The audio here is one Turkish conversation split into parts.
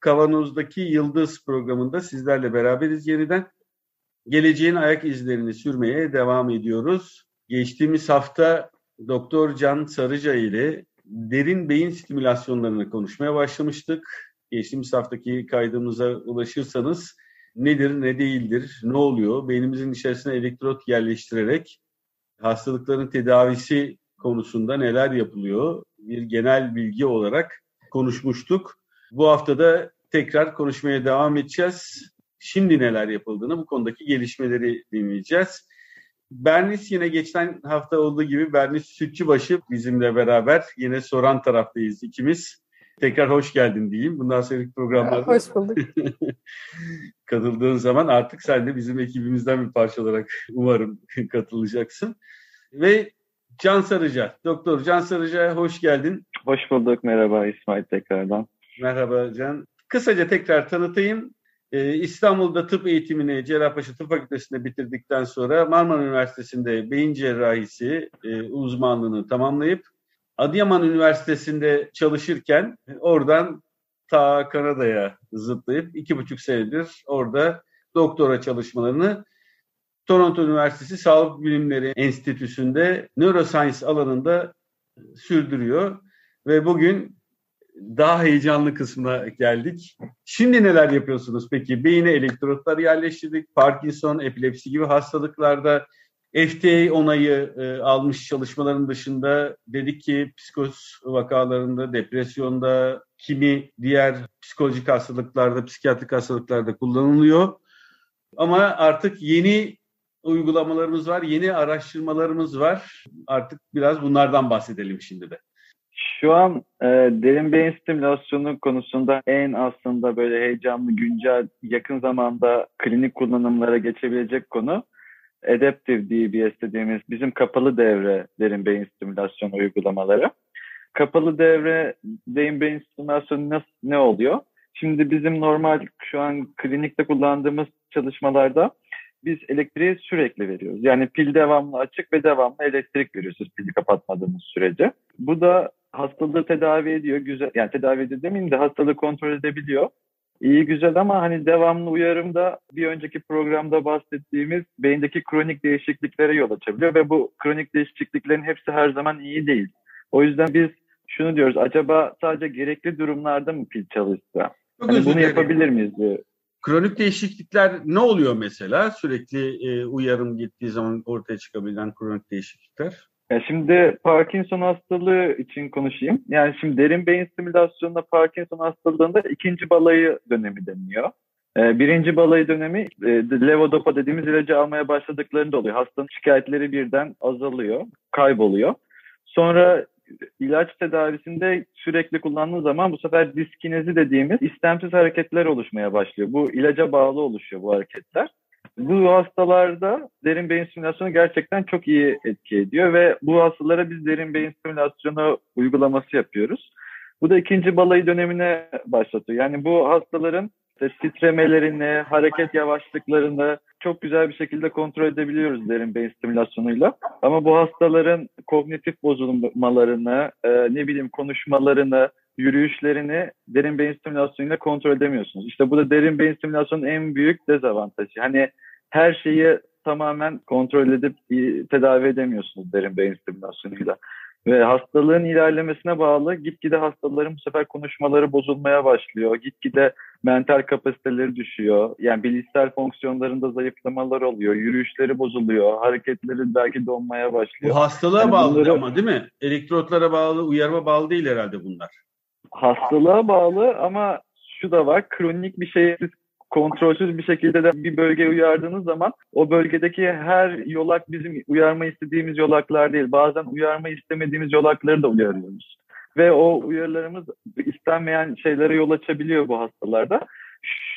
Kavanoz'daki Yıldız programında sizlerle beraberiz yeniden. Geleceğin ayak izlerini sürmeye devam ediyoruz. Geçtiğimiz hafta Doktor Can Sarıca ile derin beyin stimülasyonlarını konuşmaya başlamıştık. Geçtiğimiz haftaki kaydımıza ulaşırsanız nedir, ne değildir, ne oluyor? Beynimizin içerisine elektrot yerleştirerek hastalıkların tedavisi konusunda neler yapılıyor? Bir genel bilgi olarak konuşmuştuk. Bu haftada tekrar konuşmaya devam edeceğiz. Şimdi neler yapıldığını, bu konudaki gelişmeleri dinleyeceğiz. Bernis yine geçen hafta olduğu gibi Bernis Sütçübaşı bizimle beraber yine soran taraftayız ikimiz. Tekrar hoş geldin diyeyim. Bundan sonraki programlarda hoş bulduk. katıldığın zaman artık sen de bizim ekibimizden bir parça olarak umarım katılacaksın. Ve Can Sarıca, Doktor Can Sarıca hoş geldin. Hoş bulduk. Merhaba İsmail tekrardan. Merhaba Can. Kısaca tekrar tanıtayım. Ee, İstanbul'da tıp eğitimini Cerrahpaşa Tıp Fakültesi'nde bitirdikten sonra Marmara Üniversitesi'nde beyin cerrahisi e, uzmanlığını tamamlayıp Adıyaman Üniversitesi'nde çalışırken oradan ta Kanada'ya zıplayıp iki buçuk senedir orada doktora çalışmalarını Toronto Üniversitesi Sağlık Bilimleri Enstitüsü'nde neuroscience alanında sürdürüyor. Ve bugün daha heyecanlı kısmına geldik. Şimdi neler yapıyorsunuz peki? Beyine elektrotlar yerleştirdik. Parkinson, epilepsi gibi hastalıklarda FDA onayı e, almış çalışmaların dışında dedik ki psikoz vakalarında, depresyonda, kimi diğer psikolojik hastalıklarda, psikiyatrik hastalıklarda kullanılıyor. Ama artık yeni uygulamalarımız var, yeni araştırmalarımız var. Artık biraz bunlardan bahsedelim şimdi de. Şu an e, derin beyin stimülasyonu konusunda en aslında böyle heyecanlı, güncel, yakın zamanda klinik kullanımlara geçebilecek konu Adaptive DBS dediğimiz bizim kapalı devre derin beyin stimülasyonu uygulamaları. Kapalı devre derin beyin stimülasyonu nasıl, ne oluyor? Şimdi bizim normal şu an klinikte kullandığımız çalışmalarda biz elektriği sürekli veriyoruz. Yani pil devamlı açık ve devamlı elektrik veriyoruz pili kapatmadığımız sürece. Bu da hastalığı tedavi ediyor. Güzel, yani tedavi ediyor demeyeyim de hastalığı kontrol edebiliyor. İyi güzel ama hani devamlı uyarımda bir önceki programda bahsettiğimiz beyindeki kronik değişikliklere yol açabiliyor ve bu kronik değişikliklerin hepsi her zaman iyi değil. O yüzden biz şunu diyoruz acaba sadece gerekli durumlarda mı pil çalışsa? Hani bunu yapabilir miyiz diye. Kronik değişiklikler ne oluyor mesela? Sürekli e, uyarım gittiği zaman ortaya çıkabilen kronik değişiklikler. Ya şimdi Parkinson hastalığı için konuşayım. Yani şimdi derin beyin stimülasyonunda Parkinson hastalığında ikinci balayı dönemi deniliyor. Ee, birinci balayı dönemi e, levodopa dediğimiz ilacı almaya başladıklarında oluyor. Hastanın şikayetleri birden azalıyor, kayboluyor. Sonra ilaç tedavisinde sürekli kullandığı zaman bu sefer diskinezi dediğimiz istemsiz hareketler oluşmaya başlıyor. Bu ilaca bağlı oluşuyor bu hareketler. Bu hastalarda derin beyin stimülasyonu gerçekten çok iyi etki ediyor ve bu hastalara biz derin beyin stimülasyonu uygulaması yapıyoruz. Bu da ikinci balayı dönemine başlatıyor. Yani bu hastaların işte titremelerini, hareket yavaşlıklarını çok güzel bir şekilde kontrol edebiliyoruz derin beyin stimülasyonuyla. Ama bu hastaların kognitif bozulmalarını, e, ne bileyim konuşmalarını, yürüyüşlerini derin beyin stimülasyonuyla kontrol edemiyorsunuz. İşte bu da derin beyin stimülasyonun en büyük dezavantajı. Hani her şeyi tamamen kontrol edip tedavi edemiyorsunuz derin beyin stimülasyonuyla. Ve hastalığın ilerlemesine bağlı gitgide hastaların bu sefer konuşmaları bozulmaya başlıyor. Gitgide mental kapasiteleri düşüyor. Yani bilişsel fonksiyonlarında zayıflamalar oluyor. Yürüyüşleri bozuluyor. Hareketleri belki donmaya başlıyor. Bu hastalığa yani bağlı bunları... ama değil mi? Elektrotlara bağlı, uyarma bağlı değil herhalde bunlar. Hastalığa bağlı ama şu da var. Kronik bir şey kontrolsüz bir şekilde de bir bölgeye uyardığınız zaman o bölgedeki her yolak bizim uyarma istediğimiz yolaklar değil. Bazen uyarma istemediğimiz yolakları da uyarıyoruz. Ve o uyarılarımız istenmeyen şeylere yol açabiliyor bu hastalarda.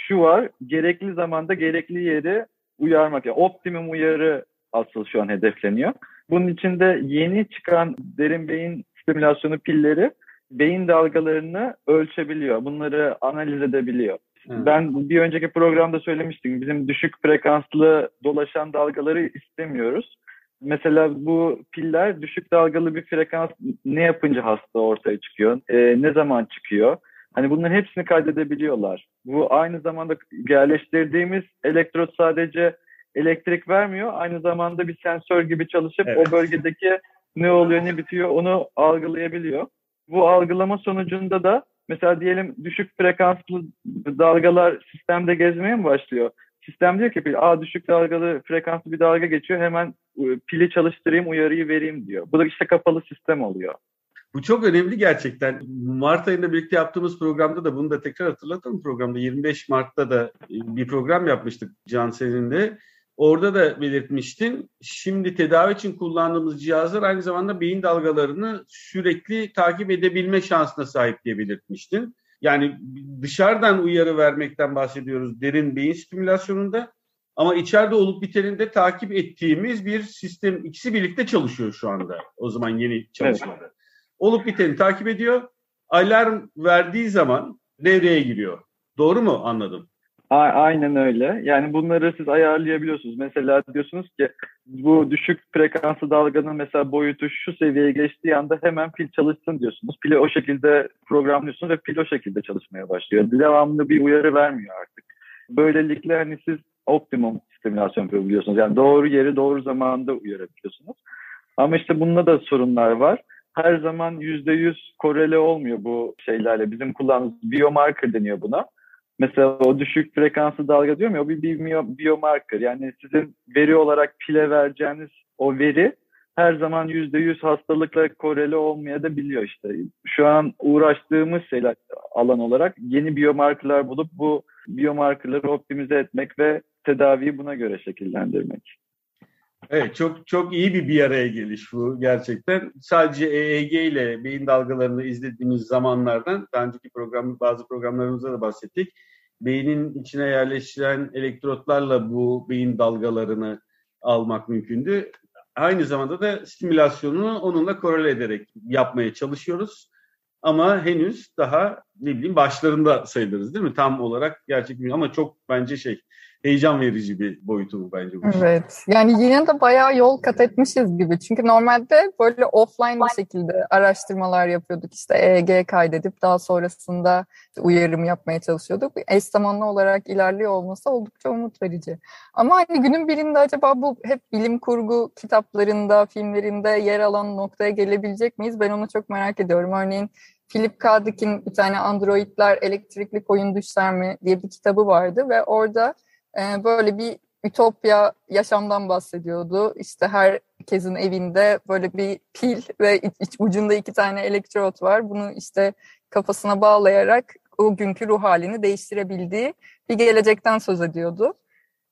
şu var. Gerekli zamanda gerekli yeri uyarmak. Yani optimum uyarı asıl şu an hedefleniyor. Bunun için de yeni çıkan derin beyin stimülasyonu pilleri beyin dalgalarını ölçebiliyor. Bunları analiz edebiliyor. Hı. Ben bir önceki programda söylemiştim. Bizim düşük frekanslı dolaşan dalgaları istemiyoruz. Mesela bu piller düşük dalgalı bir frekans ne yapınca hasta ortaya çıkıyor? E, ne zaman çıkıyor? Hani bunların hepsini kaydedebiliyorlar. Bu aynı zamanda yerleştirdiğimiz elektrot sadece elektrik vermiyor. Aynı zamanda bir sensör gibi çalışıp evet. o bölgedeki ne oluyor ne bitiyor onu algılayabiliyor. Bu algılama sonucunda da mesela diyelim düşük frekanslı dalgalar sistemde gezmeye mi başlıyor? Sistem diyor ki Aa, düşük dalgalı frekanslı bir dalga geçiyor hemen ıı, pili çalıştırayım uyarıyı vereyim diyor. Bu da işte kapalı sistem oluyor. Bu çok önemli gerçekten. Mart ayında birlikte yaptığımız programda da bunu da tekrar hatırlatalım programda. 25 Mart'ta da ıı, bir program yapmıştık Can seninle. Orada da belirtmiştin. Şimdi tedavi için kullandığımız cihazlar aynı zamanda beyin dalgalarını sürekli takip edebilme şansına sahip diye belirtmiştin. Yani dışarıdan uyarı vermekten bahsediyoruz derin beyin stimülasyonunda. Ama içeride olup biteninde takip ettiğimiz bir sistem ikisi birlikte çalışıyor şu anda. O zaman yeni çalışmada. Evet. Olup biteni takip ediyor. Alarm verdiği zaman devreye giriyor. Doğru mu anladım? Aynen öyle. Yani bunları siz ayarlayabiliyorsunuz. Mesela diyorsunuz ki bu düşük frekanslı dalganın mesela boyutu şu seviyeye geçtiği anda hemen pil çalışsın diyorsunuz. Pili o şekilde programlıyorsunuz ve pil o şekilde çalışmaya başlıyor. Devamlı bir uyarı vermiyor artık. Böylelikle hani siz optimum stimülasyon yapabiliyorsunuz. Yani doğru yeri doğru zamanda uyarabiliyorsunuz. Ama işte bunda da sorunlar var. Her zaman %100 korele olmuyor bu şeylerle. Bizim kullandığımız biomarker deniyor buna Mesela o düşük frekanslı dalga diyorum ya o bir biomarker. Yani sizin veri olarak pile vereceğiniz o veri her zaman yüzde yüz hastalıkla koreli olmaya da işte. Şu an uğraştığımız şeyler alan olarak yeni biomarkerlar bulup bu biomarkerları optimize etmek ve tedaviyi buna göre şekillendirmek. Evet çok çok iyi bir bir araya geliş bu gerçekten. Sadece EEG ile beyin dalgalarını izlediğimiz zamanlardan daha önceki program bazı programlarımızda da bahsettik beynin içine yerleştiren elektrotlarla bu beyin dalgalarını almak mümkündü. Aynı zamanda da stimülasyonunu onunla korele ederek yapmaya çalışıyoruz. Ama henüz daha ne bileyim başlarında sayılırız değil mi? Tam olarak gerçek ama çok bence şey heyecan verici bir boyutu bu bence. Bu evet. Yani yine de bayağı yol kat etmişiz gibi. Çünkü normalde böyle offline bir şekilde araştırmalar yapıyorduk. İşte EEG kaydedip daha sonrasında uyarım yapmaya çalışıyorduk. Eş zamanlı olarak ilerliyor olması oldukça umut verici. Ama hani günün birinde acaba bu hep bilim kurgu kitaplarında, filmlerinde yer alan noktaya gelebilecek miyiz? Ben onu çok merak ediyorum. Örneğin Philip K. Dick'in bir tane Androidler Elektrikli Koyun Düşler mi diye bir kitabı vardı ve orada e, böyle bir ütopya yaşamdan bahsediyordu. İşte herkesin evinde böyle bir pil ve iç, ucunda iki tane elektrot var. Bunu işte kafasına bağlayarak o günkü ruh halini değiştirebildiği bir gelecekten söz ediyordu.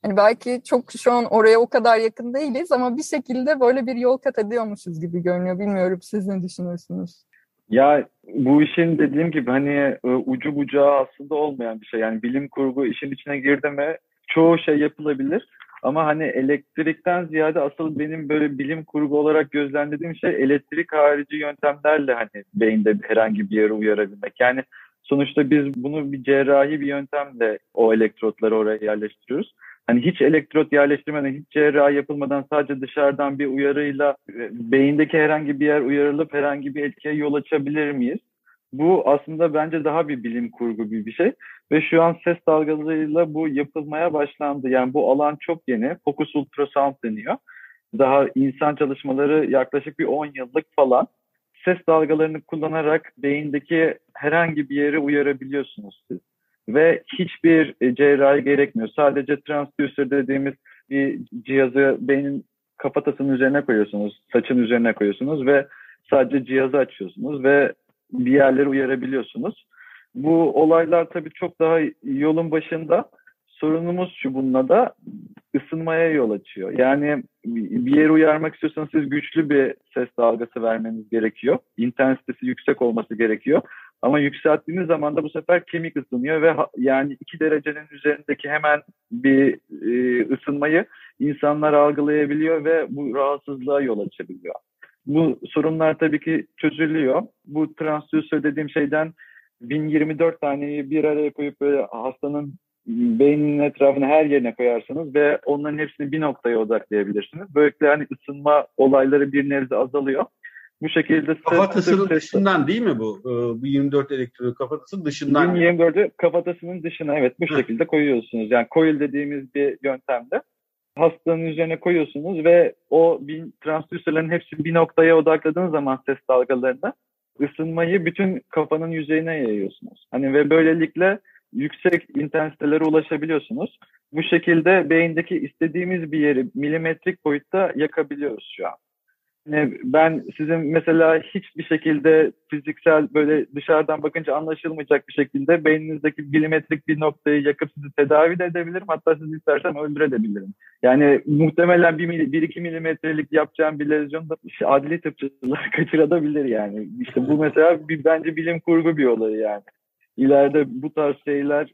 Hani belki çok şu an oraya o kadar yakın değiliz ama bir şekilde böyle bir yol kat ediyormuşuz gibi görünüyor. Bilmiyorum siz ne düşünüyorsunuz? Ya bu işin dediğim gibi hani e, ucu bucağı aslında olmayan bir şey. Yani bilim kurgu işin içine girdi mi çoğu şey yapılabilir. Ama hani elektrikten ziyade asıl benim böyle bilim kurgu olarak gözlemlediğim şey elektrik harici yöntemlerle hani beyinde herhangi bir yere uyarabilmek. Yani sonuçta biz bunu bir cerrahi bir yöntemle o elektrotları oraya yerleştiriyoruz. Hani hiç elektrot yerleştirmeden, hiç cerrahi yapılmadan sadece dışarıdan bir uyarıyla e, beyindeki herhangi bir yer uyarılıp herhangi bir etkiye yol açabilir miyiz? Bu aslında bence daha bir bilim kurgu gibi bir şey. Ve şu an ses dalgalarıyla bu yapılmaya başlandı. Yani bu alan çok yeni. Focus Ultrasound deniyor. Daha insan çalışmaları yaklaşık bir 10 yıllık falan. Ses dalgalarını kullanarak beyindeki herhangi bir yeri uyarabiliyorsunuz siz. Ve hiçbir e, cerrahi gerekmiyor. Sadece transducer dediğimiz bir cihazı beynin kafatasının üzerine koyuyorsunuz, saçın üzerine koyuyorsunuz ve sadece cihazı açıyorsunuz ve bir yerleri uyarabiliyorsunuz. Bu olaylar tabii çok daha yolun başında. Sorunumuz şu bununla da ısınmaya yol açıyor. Yani bir yeri uyarmak istiyorsanız siz güçlü bir ses dalgası vermeniz gerekiyor. İntensitesi yüksek olması gerekiyor. Ama yükselttiğiniz zaman da bu sefer kemik ısınıyor ve yani 2 derecenin üzerindeki hemen bir e, ısınmayı insanlar algılayabiliyor ve bu rahatsızlığa yol açabiliyor. Bu sorunlar tabii ki çözülüyor. Bu transdüser dediğim şeyden 1024 taneyi bir araya koyup böyle hastanın beyninin etrafına her yerine koyarsanız ve onların hepsini bir noktaya odaklayabilirsiniz. Böylelikle hani ısınma olayları bir nebze azalıyor. Bu şekilde kafatasının dışından değil mi bu? Ee, bu 24 elektronu kafatasının dışından. 24'ü kafatasının dışına evet bu şekilde koyuyorsunuz. Yani coil dediğimiz bir yöntemde hastanın üzerine koyuyorsunuz ve o bin, transdüserlerin hepsi bir noktaya odakladığınız zaman ses dalgalarında ısınmayı bütün kafanın yüzeyine yayıyorsunuz. Hani ve böylelikle yüksek intensitelere ulaşabiliyorsunuz. Bu şekilde beyindeki istediğimiz bir yeri milimetrik boyutta yakabiliyoruz şu an. Yani ben sizin mesela hiçbir şekilde fiziksel böyle dışarıdan bakınca anlaşılmayacak bir şekilde beyninizdeki milimetrik bir noktayı yakıp sizi tedavi de edebilirim. Hatta sizi istersen öldürebilirim. Yani muhtemelen 1-2 milimetrelik yapacağım bir lezyon da işte adli tıpçılar kaçırabilir yani. İşte bu mesela bir, bence bilim kurgu bir olay yani. İleride bu tarz şeyler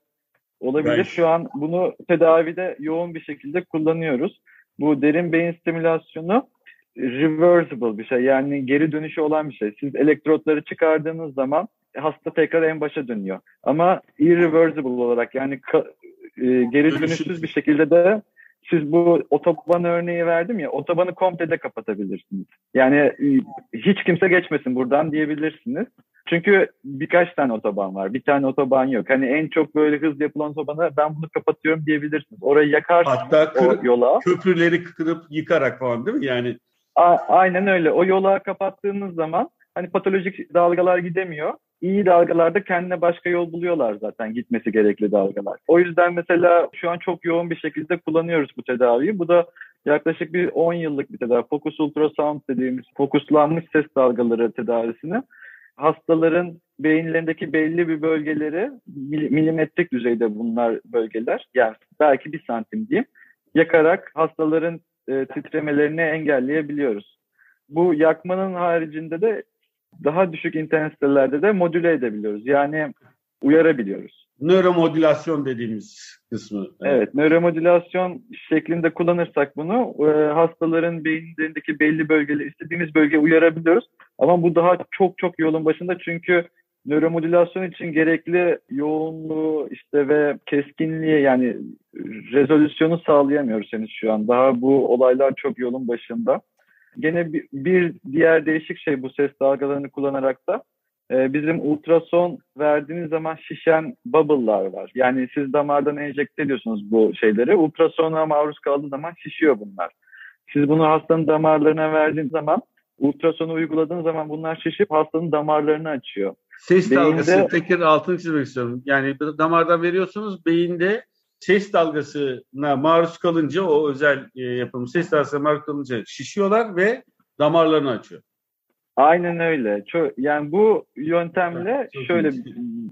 olabilir. Ben... Şu an bunu tedavide yoğun bir şekilde kullanıyoruz. Bu derin beyin stimülasyonu reversible bir şey. Yani geri dönüşü olan bir şey. Siz elektrotları çıkardığınız zaman hasta tekrar en başa dönüyor. Ama irreversible olarak yani e, geri dönüşsüz bir şekilde de siz bu otoban örneği verdim ya otobanı komple de kapatabilirsiniz. Yani e, hiç kimse geçmesin buradan diyebilirsiniz. Çünkü birkaç tane otoban var. Bir tane otoban yok. Hani en çok böyle hız yapılan otobanı ben bunu kapatıyorum diyebilirsiniz. Orayı yakarsınız Hatta kır, o yola. köprüleri kırıp yıkarak falan değil mi? Yani A- aynen öyle. O yola kapattığınız zaman hani patolojik dalgalar gidemiyor. İyi dalgalarda kendine başka yol buluyorlar zaten gitmesi gerekli dalgalar. O yüzden mesela şu an çok yoğun bir şekilde kullanıyoruz bu tedaviyi. Bu da yaklaşık bir 10 yıllık bir tedavi. Focus ultrasound dediğimiz fokuslanmış ses dalgaları tedavisini hastaların beyinlerindeki belli bir bölgeleri milimetrik düzeyde bunlar bölgeler yani belki bir santim diyeyim yakarak hastaların e, titremelerini engelleyebiliyoruz. Bu yakmanın haricinde de daha düşük intensitelerde de modüle edebiliyoruz. Yani uyarabiliyoruz. Nöromodülasyon dediğimiz kısmı. Evet, evet nöromodülasyon şeklinde kullanırsak bunu e, hastaların beyinlerindeki belli bölgeleri istediğimiz bölge uyarabiliyoruz. Ama bu daha çok çok yolun başında çünkü nöromodülasyon için gerekli yoğunluğu işte ve keskinliği yani rezolüsyonu sağlayamıyoruz henüz şu an. Daha bu olaylar çok yolun başında. Gene bir, diğer değişik şey bu ses dalgalarını kullanarak da e, bizim ultrason verdiğiniz zaman şişen bubble'lar var. Yani siz damardan enjekte ediyorsunuz bu şeyleri. Ultrasona maruz kaldığı zaman şişiyor bunlar. Siz bunu hastanın damarlarına verdiğiniz zaman ultrasonu uyguladığınız zaman bunlar şişip hastanın damarlarını açıyor. Ses beyinde, dalgası tekrar altını çizmek istiyorum. Yani damardan veriyorsunuz beyinde ses dalgasına maruz kalınca o özel e, yapım ses dalgasına maruz kalınca şişiyorlar ve damarlarını açıyor. Aynen öyle. Çok, yani bu yöntemle Çok şöyle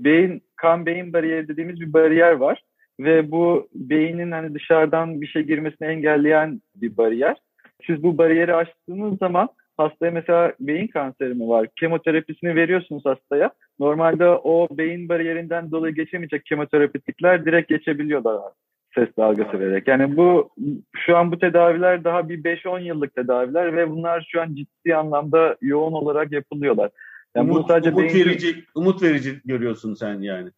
beyin kan beyin bariyeri dediğimiz bir bariyer var ve bu beynin hani dışarıdan bir şey girmesini engelleyen bir bariyer. Siz bu bariyeri açtığınız zaman hastaya mesela beyin kanseri mi var? Kemoterapisini veriyorsunuz hastaya. Normalde o beyin bariyerinden dolayı geçemeyecek kemoterapitikler direkt geçebiliyorlar ses dalgası vererek. Yani bu şu an bu tedaviler daha bir 5-10 yıllık tedaviler ve bunlar şu an ciddi anlamda yoğun olarak yapılıyorlar. Yani umut, bunu sadece umut beyin... verici, umut verici görüyorsun sen yani.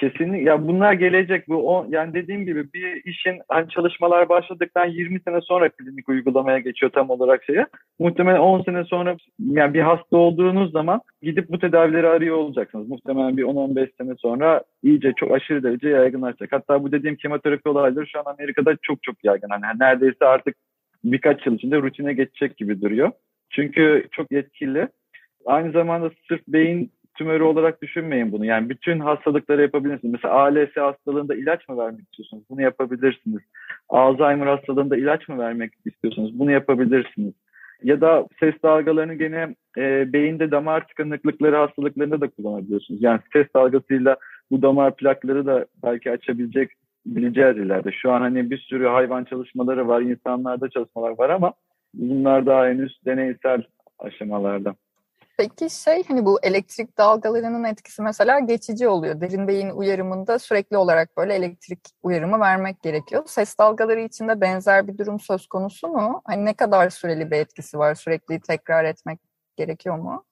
Kesinlikle. Ya bunlar gelecek. Bu o, yani dediğim gibi bir işin hani çalışmalar başladıktan 20 sene sonra klinik uygulamaya geçiyor tam olarak şeye. Muhtemelen 10 sene sonra yani bir hasta olduğunuz zaman gidip bu tedavileri arıyor olacaksınız. Muhtemelen bir 10-15 sene sonra iyice çok aşırı derece yaygınlaşacak. Hatta bu dediğim kemoterapi olayları şu an Amerika'da çok çok yaygın. Hani neredeyse artık birkaç yıl içinde rutine geçecek gibi duruyor. Çünkü çok yetkili. Aynı zamanda sırf beyin tümörü olarak düşünmeyin bunu. Yani bütün hastalıkları yapabilirsiniz. Mesela ALS hastalığında ilaç mı vermek istiyorsunuz? Bunu yapabilirsiniz. Alzheimer hastalığında ilaç mı vermek istiyorsunuz? Bunu yapabilirsiniz. Ya da ses dalgalarını gene e, beyinde damar tıkanıklıkları hastalıklarında da kullanabiliyorsunuz. Yani ses dalgasıyla bu damar plakları da belki açabilecek bileceğiz ileride. Şu an hani bir sürü hayvan çalışmaları var, insanlarda çalışmalar var ama bunlar daha henüz deneysel aşamalarda. Peki şey hani bu elektrik dalgalarının etkisi mesela geçici oluyor. Derin beyin uyarımında sürekli olarak böyle elektrik uyarımı vermek gerekiyor. Ses dalgaları içinde benzer bir durum söz konusu mu? Hani ne kadar süreli bir etkisi var? Sürekli tekrar etmek gerekiyor mu?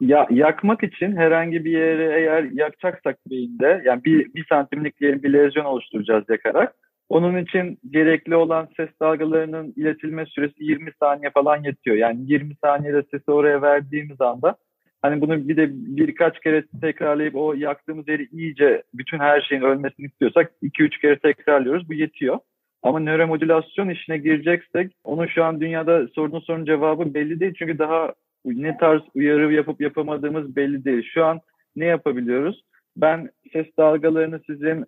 Ya yakmak için herhangi bir yere eğer yakacaksak beyinde yani bir, bir santimlik bir lezyon oluşturacağız yakarak. Onun için gerekli olan ses dalgalarının iletilme süresi 20 saniye falan yetiyor. Yani 20 saniyede sesi oraya verdiğimiz anda hani bunu bir de birkaç kere tekrarlayıp o yaktığımız yeri iyice bütün her şeyin ölmesini istiyorsak 2-3 kere tekrarlıyoruz. Bu yetiyor. Ama nöromodülasyon işine gireceksek onun şu an dünyada sorduğun sorunun cevabı belli değil. Çünkü daha ne tarz uyarı yapıp yapamadığımız belli değil. Şu an ne yapabiliyoruz? Ben ses dalgalarını sizin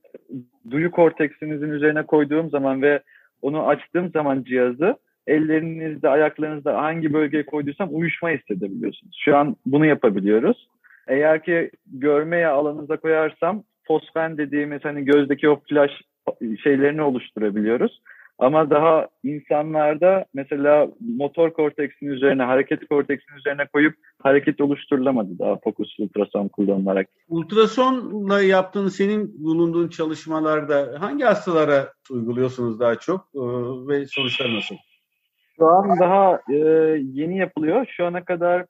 duyu korteksinizin üzerine koyduğum zaman ve onu açtığım zaman cihazı ellerinizde, ayaklarınızda hangi bölgeye koyduysam uyuşma hissedebiliyorsunuz. Şu an bunu yapabiliyoruz. Eğer ki görmeye alanınıza koyarsam fosfen dediğimiz hani gözdeki o flash şeylerini oluşturabiliyoruz. Ama daha insanlarda mesela motor korteksin üzerine, hareket korteksin üzerine koyup hareket oluşturulamadı daha fokus ultrason kullanılarak. Ultrasonla yaptığın senin bulunduğun çalışmalarda hangi hastalara uyguluyorsunuz daha çok ee, ve sonuçlar nasıl? Şu an daha e, yeni yapılıyor. Şu ana kadar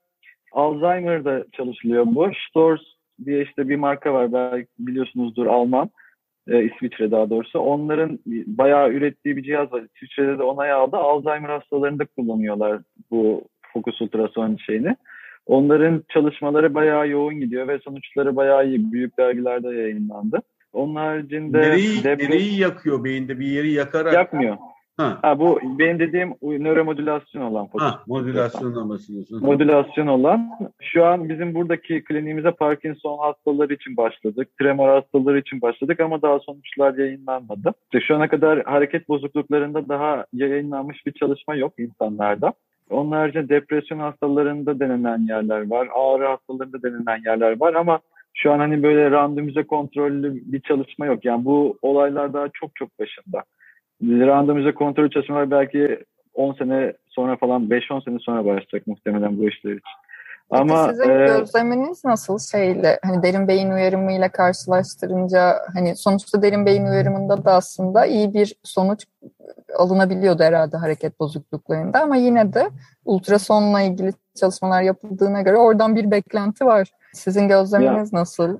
Alzheimer'da çalışılıyor bu. Stors diye işte bir marka var belki biliyorsunuzdur Alman e, İsviçre daha doğrusu. Onların bayağı ürettiği bir cihaz var. İsviçre'de de onay aldı. Alzheimer hastalarında kullanıyorlar bu fokus ultrason şeyini. Onların çalışmaları bayağı yoğun gidiyor ve sonuçları bayağı iyi. Büyük dergilerde yayınlandı. Onun haricinde... Nereyi, deprem... nereyi yakıyor beyinde? Bir yeri yakarak... Yakmıyor. Ha. ha. bu benim dediğim nöromodülasyon olan fokus. Ha, modülasyon bahsediyorsun. Modülasyon olan. Şu an bizim buradaki kliniğimize Parkinson hastaları için başladık. Tremor hastaları için başladık ama daha sonuçlar yayınlanmadı. İşte şu ana kadar hareket bozukluklarında daha yayınlanmış bir çalışma yok insanlarda. Onun haricinde depresyon hastalarında denenen yerler var. Ağrı hastalarında denenen yerler var ama şu an hani böyle randomize kontrollü bir çalışma yok. Yani bu olaylar daha çok çok başında randomize kontrol çalışmalar belki 10 sene sonra falan 5-10 sene sonra başlayacak muhtemelen bu işler için. Ama sizin e, gözleminiz nasıl şeyle hani derin beyin uyarımıyla karşılaştırınca hani sonuçta derin beyin uyarımında da aslında iyi bir sonuç alınabiliyordu herhalde hareket bozukluklarında ama yine de ultrasonla ilgili çalışmalar yapıldığına göre oradan bir beklenti var. Sizin gözleminiz ya, nasıl?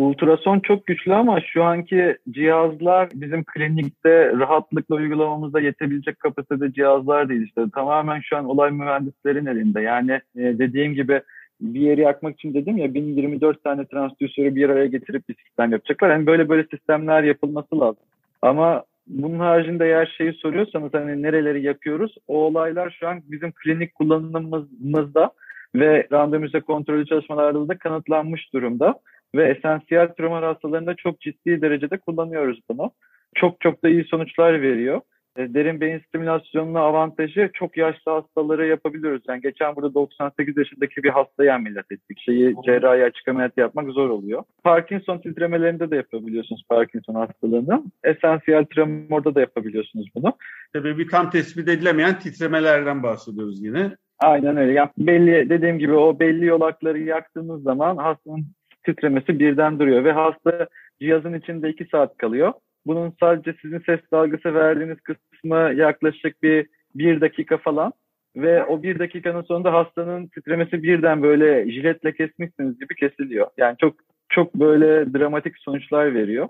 Ultrason çok güçlü ama şu anki cihazlar bizim klinikte rahatlıkla uygulamamızda yetebilecek kapasitede cihazlar değil işte. Tamamen şu an olay mühendislerin elinde. Yani e, dediğim gibi bir yeri yakmak için dedim ya 1024 tane transdüsörü bir araya getirip bir sistem yapacaklar. Yani böyle böyle sistemler yapılması lazım. Ama bunun haricinde eğer şeyi soruyorsanız hani nereleri yakıyoruz? O olaylar şu an bizim klinik kullanımımızda ve randomize kontrollü çalışmalarda da kanıtlanmış durumda ve esansiyel tümör hastalarında çok ciddi derecede kullanıyoruz bunu. Çok çok da iyi sonuçlar veriyor. E, derin beyin stimülasyonunun avantajı çok yaşlı hastaları yapabiliyoruz. Yani geçen burada 98 yaşındaki bir hastayı ameliyat ettik. Şeyi cerrahi açık ameliyat yapmak zor oluyor. Parkinson titremelerinde de yapabiliyorsunuz Parkinson hastalığını. Esansiyel tremorda da yapabiliyorsunuz bunu. Tabii bir tam tespit edilemeyen titremelerden bahsediyoruz yine. Aynen öyle. Yani belli dediğim gibi o belli yolakları yaktığımız zaman hastanın titremesi birden duruyor ve hasta cihazın içinde iki saat kalıyor. Bunun sadece sizin ses dalgası verdiğiniz kısmı yaklaşık bir bir dakika falan ve o bir dakikanın sonunda hastanın titremesi birden böyle jiletle kesmişsiniz gibi kesiliyor. Yani çok çok böyle dramatik sonuçlar veriyor.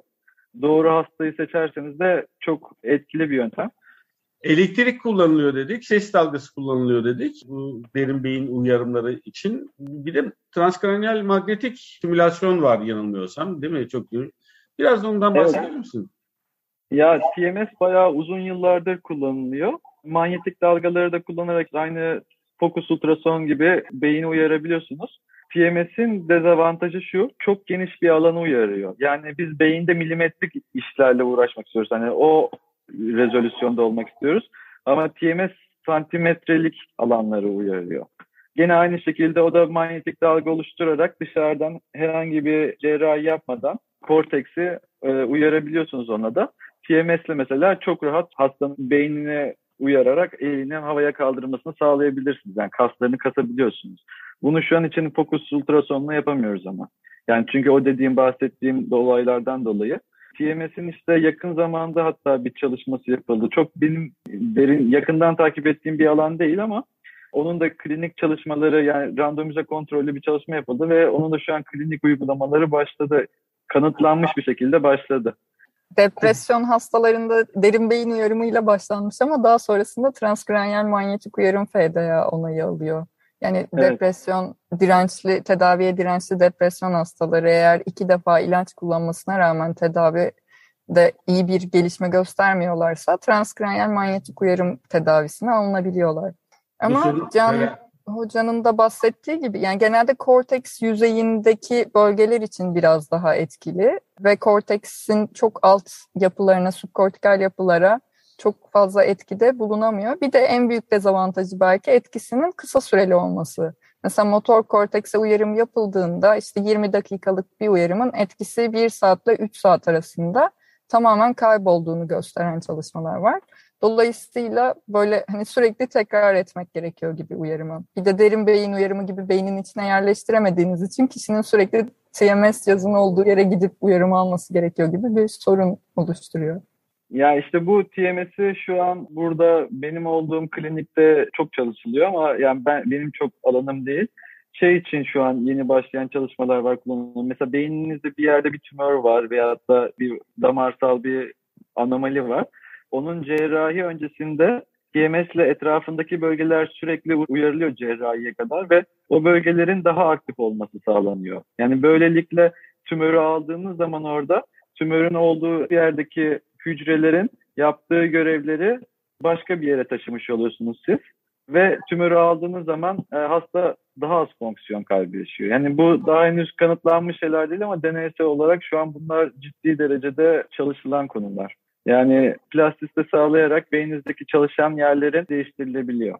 Doğru hastayı seçerseniz de çok etkili bir yöntem. Elektrik kullanılıyor dedik, ses dalgası kullanılıyor dedik bu derin beyin uyarımları için. Bir de transkranial magnetik simülasyon var yanılmıyorsam değil mi? Çok iyi. Biraz ondan bahseder evet. misin? Ya TMS bayağı uzun yıllardır kullanılıyor. Manyetik dalgaları da kullanarak aynı fokus ultrason gibi beyni uyarabiliyorsunuz. TMS'in dezavantajı şu, çok geniş bir alanı uyarıyor. Yani biz beyinde milimetrik işlerle uğraşmak istiyoruz. Hani o rezolüsyonda olmak istiyoruz. Ama TMS santimetrelik alanları uyarıyor. Gene aynı şekilde o da manyetik dalga oluşturarak dışarıdan herhangi bir cerrahi yapmadan korteksi e, uyarabiliyorsunuz ona da. TMS ile mesela çok rahat hastanın beynine uyararak elini havaya kaldırmasını sağlayabilirsiniz. Yani kaslarını kasabiliyorsunuz. Bunu şu an için fokus ultrasonla yapamıyoruz ama. Yani çünkü o dediğim bahsettiğim olaylardan dolayı TMS'in işte yakın zamanda hatta bir çalışması yapıldı. Çok benim derin yakından takip ettiğim bir alan değil ama onun da klinik çalışmaları yani randomize kontrollü bir çalışma yapıldı ve onun da şu an klinik uygulamaları başladı. Kanıtlanmış bir şekilde başladı. Depresyon hastalarında derin beyin uyarımıyla başlanmış ama daha sonrasında transkranyal manyetik uyarım FDA onayı alıyor. Yani evet. depresyon dirençli, tedaviye dirençli depresyon hastaları eğer iki defa ilaç kullanmasına rağmen tedavi de iyi bir gelişme göstermiyorlarsa transkranyal manyetik uyarım tedavisine alınabiliyorlar. Ama Can evet. Hocanın da bahsettiği gibi yani genelde korteks yüzeyindeki bölgeler için biraz daha etkili ve korteksin çok alt yapılarına, subkortikal yapılara çok fazla etkide bulunamıyor. Bir de en büyük dezavantajı belki etkisinin kısa süreli olması. Mesela motor kortekse uyarım yapıldığında işte 20 dakikalık bir uyarımın etkisi 1 saatle 3 saat arasında tamamen kaybolduğunu gösteren çalışmalar var. Dolayısıyla böyle hani sürekli tekrar etmek gerekiyor gibi uyarımı. Bir de derin beyin uyarımı gibi beynin içine yerleştiremediğiniz için kişinin sürekli TMS yazının olduğu yere gidip uyarımı alması gerekiyor gibi bir sorun oluşturuyor. Ya işte bu TMS'i şu an burada benim olduğum klinikte çok çalışılıyor ama yani ben benim çok alanım değil. Şey için şu an yeni başlayan çalışmalar var kullanılan. Mesela beyninizde bir yerde bir tümör var veya da bir damarsal bir anomali var. Onun cerrahi öncesinde TMS ile etrafındaki bölgeler sürekli uyarılıyor cerrahiye kadar ve o bölgelerin daha aktif olması sağlanıyor. Yani böylelikle tümörü aldığınız zaman orada tümörün olduğu yerdeki hücrelerin yaptığı görevleri başka bir yere taşımış oluyorsunuz siz. Ve tümörü aldığınız zaman e, hasta daha az fonksiyon kaybı yaşıyor. Yani bu daha henüz kanıtlanmış şeyler değil ama deneysel olarak şu an bunlar ciddi derecede çalışılan konular. Yani plastiste sağlayarak beyninizdeki çalışan yerlerin değiştirilebiliyor.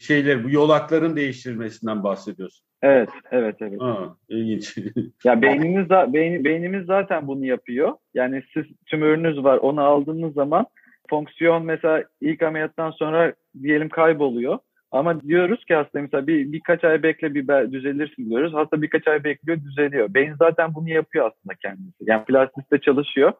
Şeyler, bu yolakların değiştirilmesinden bahsediyorsun. Evet, evet, evet. Aa, ilginç. ya beynimiz beyin, beynimiz zaten bunu yapıyor. Yani siz tümörünüz var, onu aldığınız zaman fonksiyon mesela ilk ameliyattan sonra diyelim kayboluyor. Ama diyoruz ki hasta mesela bir, birkaç ay bekle bir düzelirsin diyoruz. Hasta birkaç ay bekliyor düzeliyor. Beyin zaten bunu yapıyor aslında kendisi. Yani plastiste çalışıyor.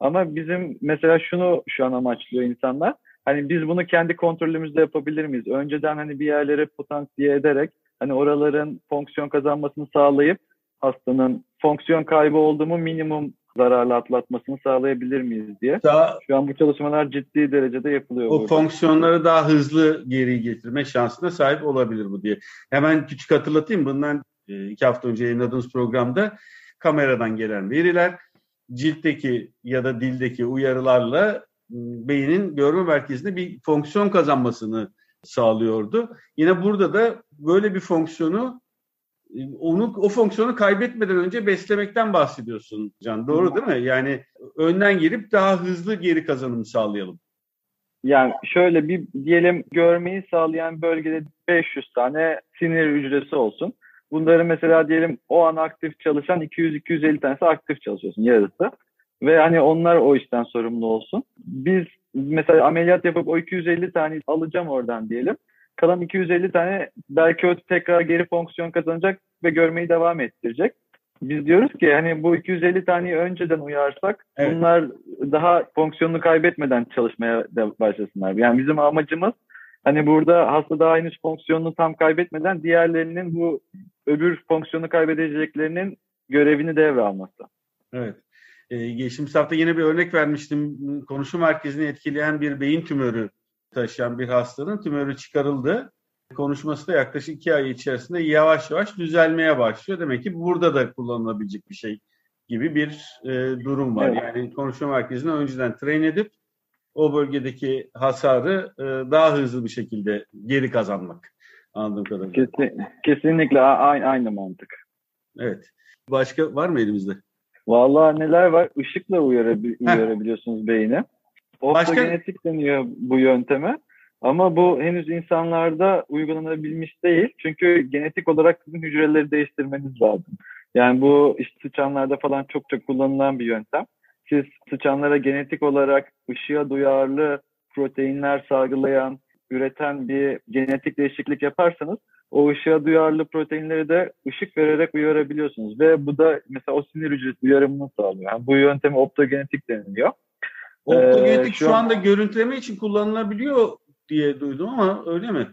Ama bizim mesela şunu şu an amaçlıyor insanlar. Hani biz bunu kendi kontrolümüzde yapabilir miyiz? Önceden hani bir yerlere potansiye ederek hani oraların fonksiyon kazanmasını sağlayıp hastanın fonksiyon kaybı olduğu mu minimum zararlı atlatmasını sağlayabilir miyiz diye. Daha, Şu an bu çalışmalar ciddi derecede yapılıyor. O burada. fonksiyonları daha hızlı geri getirme şansına sahip olabilir bu diye. Hemen küçük hatırlatayım. Bundan e, iki hafta önce yayınladığımız programda kameradan gelen veriler ciltteki ya da dildeki uyarılarla beynin görme merkezinde bir fonksiyon kazanmasını sağlıyordu. Yine burada da böyle bir fonksiyonu onu o fonksiyonu kaybetmeden önce beslemekten bahsediyorsun Can. Doğru değil mi? Yani önden girip daha hızlı geri kazanım sağlayalım. Yani şöyle bir diyelim görmeyi sağlayan bölgede 500 tane sinir hücresi olsun. Bunları mesela diyelim o an aktif çalışan 200-250 tanesi aktif çalışıyorsun yarısı. Ve hani onlar o işten sorumlu olsun. Biz mesela ameliyat yapıp o 250 tane alacağım oradan diyelim. Kalan 250 tane belki o tekrar geri fonksiyon kazanacak ve görmeyi devam ettirecek. Biz diyoruz ki hani bu 250 taneyi önceden uyarsak evet. bunlar daha fonksiyonunu kaybetmeden çalışmaya başlasınlar. Yani bizim amacımız hani burada hasta daha henüz fonksiyonunu tam kaybetmeden diğerlerinin bu öbür fonksiyonu kaybedeceklerinin görevini devralması. Evet. Ee, geçtiğimiz hafta yine bir örnek vermiştim. Konuşma merkezini etkileyen bir beyin tümörü taşıyan bir hastanın tümörü çıkarıldı. Konuşması da yaklaşık iki ay içerisinde yavaş yavaş düzelmeye başlıyor. Demek ki burada da kullanılabilecek bir şey gibi bir e, durum var. Evet. Yani konuşma merkezini önceden train edip o bölgedeki hasarı e, daha hızlı bir şekilde geri kazanmak. Anladığım kadarıyla. Kesin, kesinlikle aynı, aynı mantık. Evet. Başka var mı elimizde? Vallahi neler var? Işıkla uyarabi uyarabiliyorsunuz beyni. Optogenetik Başka... deniyor bu yönteme. Ama bu henüz insanlarda uygulanabilmiş değil. Çünkü genetik olarak sizin hücreleri değiştirmeniz lazım. Yani bu işte sıçanlarda falan çok çok kullanılan bir yöntem. Siz sıçanlara genetik olarak ışığa duyarlı proteinler salgılayan, üreten bir genetik değişiklik yaparsanız o ışığa duyarlı proteinleri de ışık vererek uyarabiliyorsunuz. Ve bu da mesela o sinir hücresi uyarımını sağlıyor. Yani bu yöntemi optogenetik deniliyor. Optogenetik ee, şu, şu anda görüntüleme için kullanılabiliyor diye duydum ama öyle mi?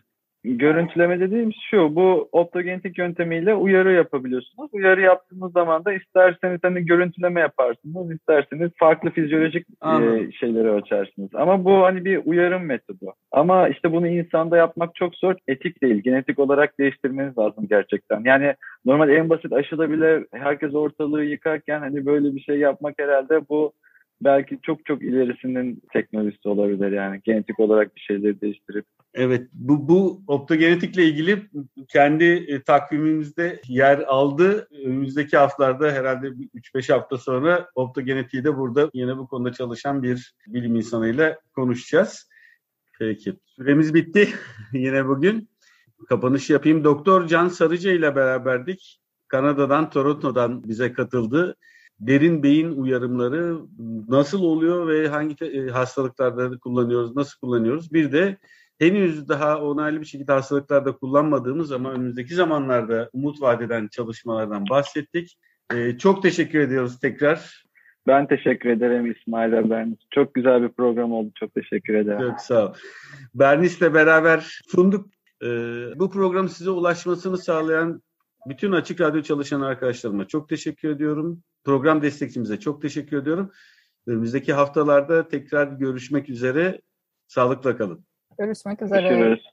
Görüntüleme dediğimiz şu, bu optogenetik yöntemiyle uyarı yapabiliyorsunuz. Uyarı yaptığınız zaman da isterseniz hani görüntüleme yaparsınız, isterseniz farklı fizyolojik e, şeyleri ölçersiniz. Ama bu hani bir uyarım metodu. Ama işte bunu insanda yapmak çok zor, etik değil. Genetik olarak değiştirmeniz lazım gerçekten. Yani normal en basit aşıda bile herkes ortalığı yıkarken hani böyle bir şey yapmak herhalde bu belki çok çok ilerisinin teknolojisi olabilir yani genetik olarak bir şeyleri değiştirip. Evet bu, bu optogenetikle ilgili kendi e, takvimimizde yer aldı. Önümüzdeki haftalarda herhalde 3-5 hafta sonra optogenetiği de burada yine bu konuda çalışan bir bilim insanıyla konuşacağız. Peki süremiz bitti yine bugün. Kapanış yapayım. Doktor Can Sarıca ile beraberdik. Kanada'dan, Toronto'dan bize katıldı derin beyin uyarımları nasıl oluyor ve hangi e, hastalıklarda kullanıyoruz, nasıl kullanıyoruz? Bir de henüz daha onaylı bir şekilde hastalıklarda kullanmadığımız ama önümüzdeki zamanlarda umut vadeden çalışmalardan bahsettik. Ee, çok teşekkür ediyoruz tekrar. Ben teşekkür ederim İsmail ve Bernis. Çok güzel bir program oldu. Çok teşekkür ederim. Çok sağ ol. Bernis'le beraber sunduk. Ee, bu program size ulaşmasını sağlayan bütün Açık Radyo çalışan arkadaşlarıma çok teşekkür ediyorum. Program destekçimize çok teşekkür ediyorum. Önümüzdeki haftalarda tekrar görüşmek üzere. Sağlıkla kalın. Görüşmek üzere. Görüşürüz.